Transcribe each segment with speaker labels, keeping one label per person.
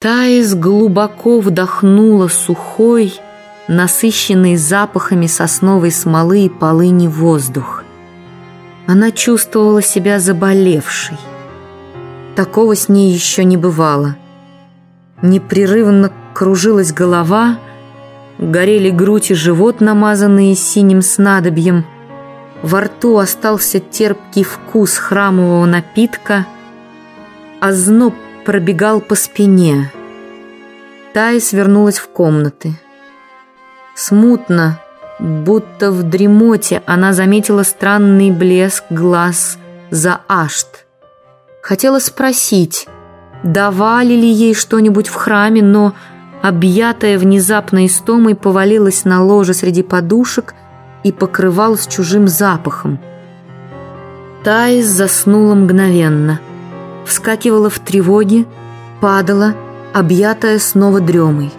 Speaker 1: Таис глубоко вдохнула сухой, насыщенный запахами сосновой смолы и полыни воздух. Она чувствовала себя заболевшей. Такого с ней еще не бывало. Непрерывно кружилась голова, горели грудь и живот, намазанные синим снадобьем. Во рту остался терпкий вкус храмового напитка, а зноб пробегал по спине. Тай свернулась в комнаты. Смутно, будто в дремоте, она заметила странный блеск глаз за ашт. Хотела спросить, давали ли ей что-нибудь в храме, но, объятая внезапной истомой, повалилась на ложе среди подушек и покрывалась чужим запахом. Таис заснула мгновенно – вскакивала в тревоге, падала, объятая снова дремой.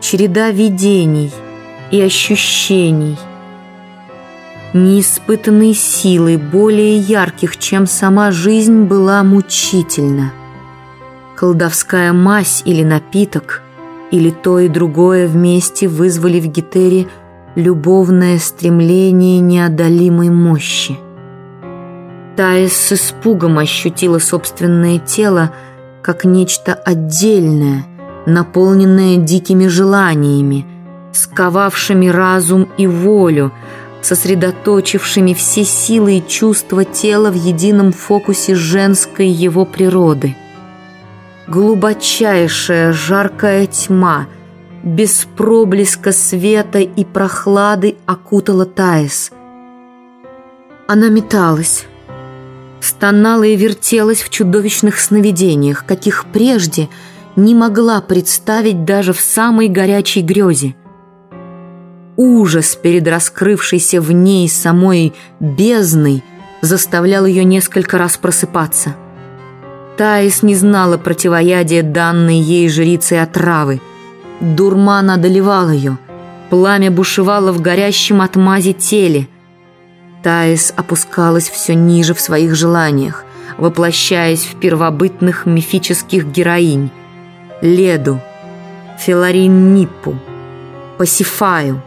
Speaker 1: Череда видений и ощущений, неиспытанной силой, более ярких, чем сама жизнь, была мучительна. Колдовская мазь или напиток, или то и другое вместе вызвали в Гетере любовное стремление неодолимой мощи. Тая с испугом ощутила собственное тело как нечто отдельное, наполненное дикими желаниями, сковавшими разум и волю, сосредоточившими все силы и чувства тела в едином фокусе женской его природы. Глубочайшая жаркая тьма, без проблеска света и прохлады окутала Таис. Она металась, стонала и вертелась в чудовищных сновидениях, каких прежде не могла представить даже в самой горячей грезе. Ужас перед раскрывшейся в ней самой бездной заставлял ее несколько раз просыпаться. Таис не знала противоядия данной ей жрицей отравы. Дурман одолевал ее, пламя бушевало в горящем отмазе теле – Таис опускалась все ниже в своих желаниях, воплощаясь в первобытных мифических героинь Леду, Филарин Ниппу, Пасифаю.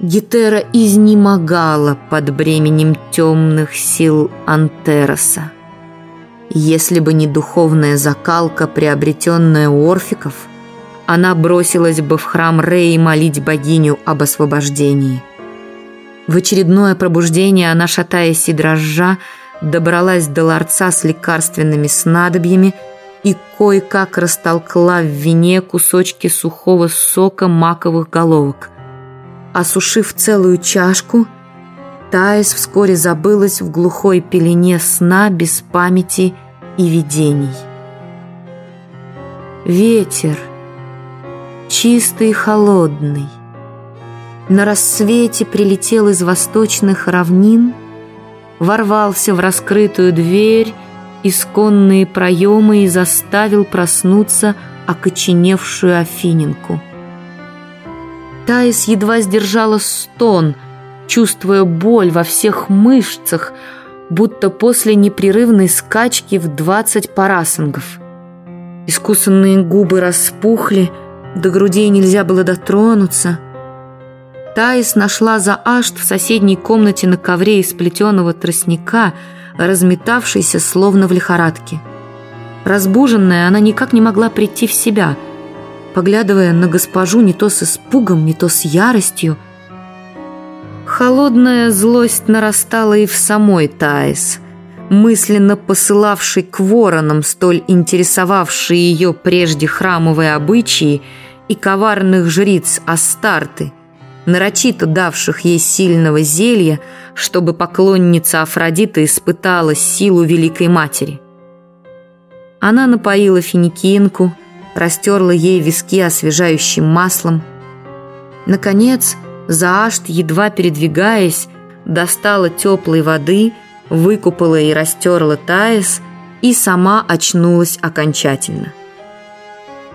Speaker 1: Гетера изнемогала под бременем темных сил Антероса. Если бы не духовная закалка, приобретенная у орфиков, она бросилась бы в храм Рей молить богиню об освобождении – в очередное пробуждение она, шатаясь и дрожжа, добралась до ларца с лекарственными снадобьями и кое-как растолкла в вине кусочки сухого сока маковых головок. Осушив целую чашку, Таис вскоре забылась в глухой пелене сна без памяти и видений. Ветер, чистый и холодный, на рассвете прилетел из восточных равнин, ворвался в раскрытую дверь, исконные проемы и заставил проснуться окоченевшую Афиненку. Таис едва сдержала стон, чувствуя боль во всех мышцах, будто после непрерывной скачки в двадцать парасангов. Искусанные губы распухли, до грудей нельзя было дотронуться — Таис нашла за Ашт в соседней комнате на ковре из плетеного тростника, разметавшийся словно в лихорадке. Разбуженная, она никак не могла прийти в себя, поглядывая на госпожу не то с испугом, не то с яростью. Холодная злость нарастала и в самой Таис, мысленно посылавшей к воронам столь интересовавшие ее прежде храмовые обычаи и коварных жриц Астарты – нарочито давших ей сильного зелья, чтобы поклонница Афродиты испытала силу Великой Матери. Она напоила финикинку, растерла ей виски освежающим маслом. Наконец, Заашт, едва передвигаясь, достала теплой воды, выкупала и растерла Таис и сама очнулась окончательно.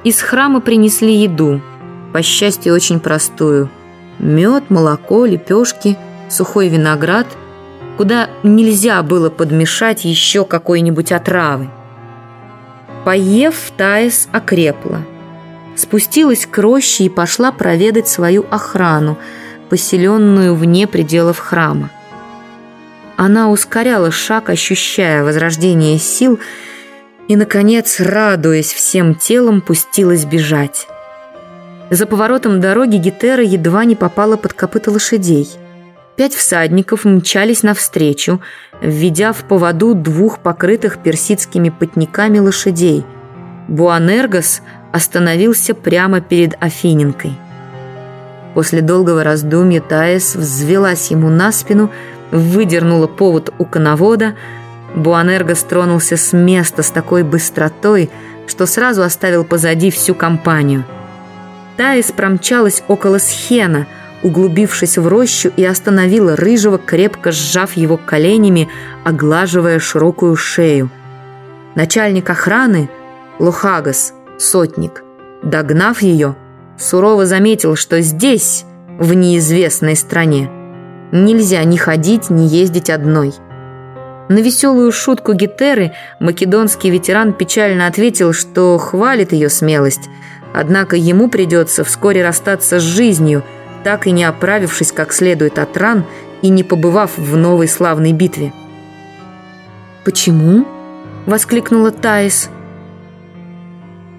Speaker 1: Из храма принесли еду, по счастью, очень простую – Мед, молоко, лепешки, сухой виноград, куда нельзя было подмешать еще какой-нибудь отравы. Поев, Таис окрепла. Спустилась к роще и пошла проведать свою охрану, поселенную вне пределов храма. Она ускоряла шаг, ощущая возрождение сил, и, наконец, радуясь всем телом, пустилась бежать. За поворотом дороги Гетера едва не попала под копыта лошадей. Пять всадников мчались навстречу, введя в поводу двух покрытых персидскими потниками лошадей. Буанергос остановился прямо перед Афиненкой. После долгого раздумья Таис взвелась ему на спину, выдернула повод у коновода. Буанергос тронулся с места с такой быстротой, что сразу оставил позади всю компанию. Таис промчалась около схена, углубившись в рощу и остановила рыжего, крепко сжав его коленями, оглаживая широкую шею. Начальник охраны, Лухагас, сотник, догнав ее, сурово заметил, что здесь, в неизвестной стране, нельзя ни ходить, ни ездить одной. На веселую шутку Гетеры македонский ветеран печально ответил, что хвалит ее смелость, однако ему придется вскоре расстаться с жизнью, так и не оправившись как следует от ран и не побывав в новой славной битве. «Почему?» — воскликнула Таис.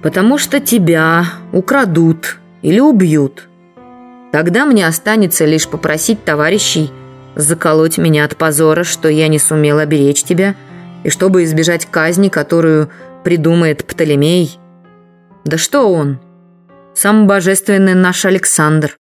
Speaker 1: «Потому что тебя украдут или убьют. Тогда мне останется лишь попросить товарищей заколоть меня от позора, что я не сумел оберечь тебя, и чтобы избежать казни, которую придумает Птолемей. Да что он? Сам божественный наш Александр».